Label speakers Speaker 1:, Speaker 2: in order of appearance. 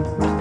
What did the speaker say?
Speaker 1: you